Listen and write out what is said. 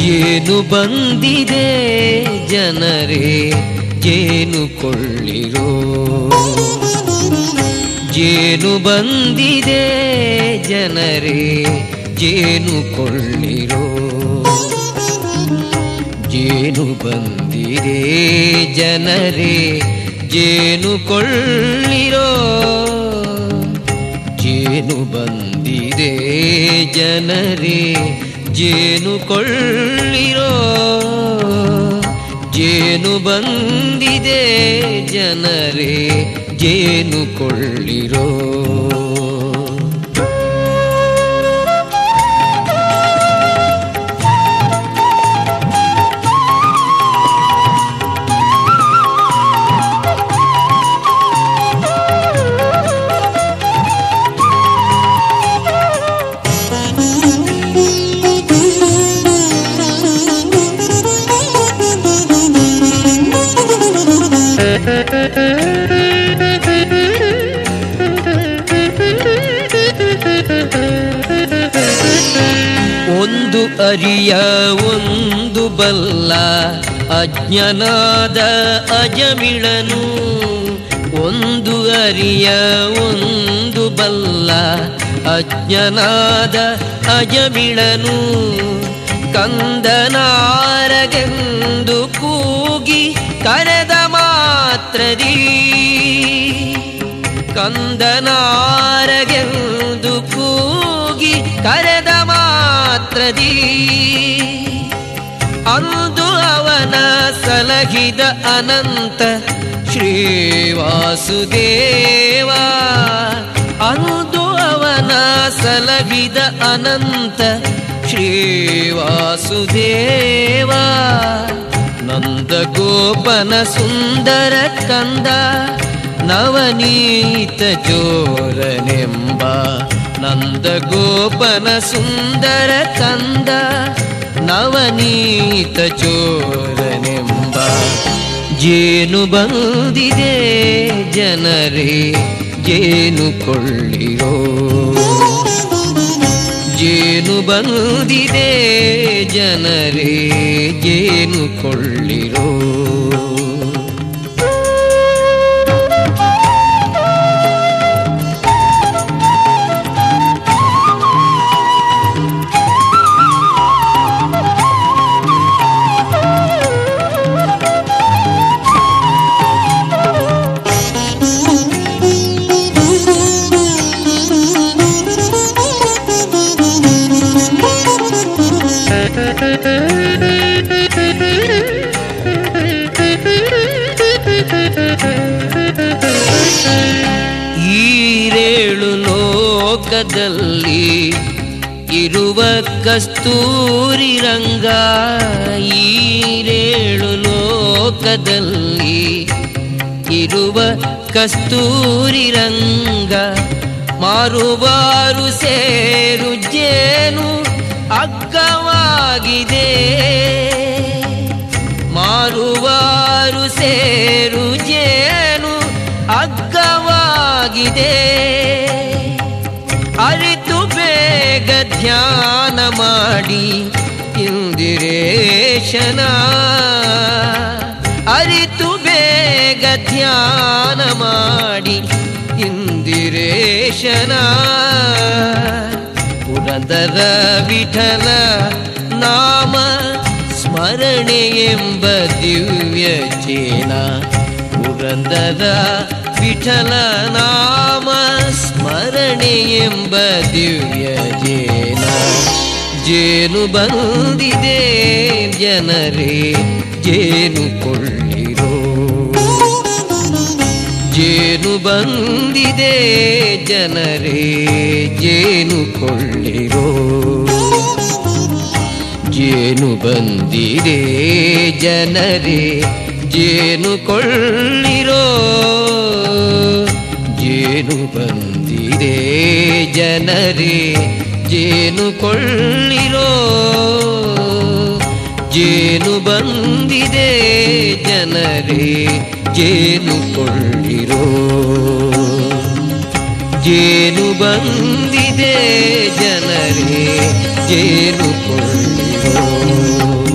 ಜೇನು ಬಂದಿದೆ ಜನರೇ ಜೇನು ಕೊಳ್ಳಿರೋ? ಜೇನು ಬಂದಿದೆ ಜನರೇ ಜೇನು ಕೊಳ್ಳಿರೋ? ಜೇನು ಬಂದಿದೆ ಜನರೇ ಜೇನು ಕೊಳ್ಳಿರೋ? ಜೇನು ಬಂದಿದೆ ಜನರೇ? ಜೇನು ಕೊಳ್ಳಿರೋ? ಜೇನು ಬಂದಿದೆ ಜನರೇ ಜೇನು ಕೊಳ್ಳಿರೋ? ಒಂದು ಅರಿಯ, ಒಂದು ಬಲ್ಲ, ಅಜ್ಞನಾದ ಅಜಮಿಳನು. ಒಂದು ಅರಿಯ, ಒಂದು ಬಲ್ಲ, ಅಜ್ಞನಾದ ಅಜಮಿಳನು. ಕಂದನಾರಗೆಂದು ಕೂಗಿ ಕರೆದ ಮಾತ್ರದಿ. ಕಂದನಾರಗೆಂದು ಕೂಗಿ ಕರೆದ ಮಾತ್ರದಿ ಅಂದು ಅವನ ಸಲಹಿದ ಅನಂತ ಶ್ರೀವಾಸುದೇವ ಅಂದು ಅವನ ಸಲಹಿದ ಅನಂತ ಶ್ರೀವಾಸುದೇವ ನಂದ ಗೋಪನ ಸುಂದರ ಕಂದ ನವನೀತ ಜೋರನೆಂಬ ನಂದ ಗೋಪನ ಸುಂದರ ಕಂದ ನವನೀತ ಚೋರನೆಂಬ ಜೇನು ಬಂದಿದೆ ಜನರೇ ಜೇನು ಕೊಳ್ಳಿರೋ ಜೇನು ಬಂದಿದೆ ಜನರೇ ಜೇನು ಕೊಳ್ಳಿರೋ ಈರೇಳು ಲೋಕದಲ್ಲಿ ಇರುವ ಕಸ್ತೂರಿ ರಂಗ ಈರೇಳು ಲೋಕದಲ್ಲಿ ಇರುವ ಕಸ್ತೂರಿ ರಂಗ ಮಾರುವಾರು ಸೇರು ಜೇನು ಅಗ್ಗವಾಗಿದೆ. ಮಾರುವಾರು ಸೇರು ಜೇನು ಅಗ್ಗವಾಗಿದೆ ಅರಿತು ಬೇಗ ಧ್ಯಾನ ಮಾಡಿ ಇಂದಿರೇಶನ. ಅರಿತು ಬೇಗ ಧ್ಯಾನ ಮಾಡಿ ಇಂದಿರೇಶನ. ಪುರಂದರ ವಿಠಲ ನಾಮ ಸ್ಮರಣೆ ಎಂಬ ದಿವ್ಯ ಚೇನ. ಪುರಂದರ ವಿಠಲ ನಾಮ ಸ್ಮರಣೆ ಎಂಬ ದಿವ್ಯ ಜೇನ. ಜೇನು ಬಂದಿದೆ ಜನರೇ, ಜೇನು ಕೊಳ್ಳಿರೋ. ಜೇನು ಬಂದಿದೆ ಜನರೇ, ಜೇನು ಕೊಳ್ಳಿರೋ. ಜೇನು ಬಂದಿದೆ ಜನರೇ ಜೇನು ಕೊಳ್ಳಿರೋ? ಜೇನು ಬಂದಿದೆ ಜನರೇ, ಜೇನು ಕೊಳ್ಳಿರೋ? ಜೇನು ಬಂದಿದೆ ಜನರೇ, ಜೇನು ಕೊಳ್ಳಿರೋ? ಜೇನು ಬಂದಿದೆ ಜನರೇ, ಜೇನು ಕೊಳ್ಳಿರೋ?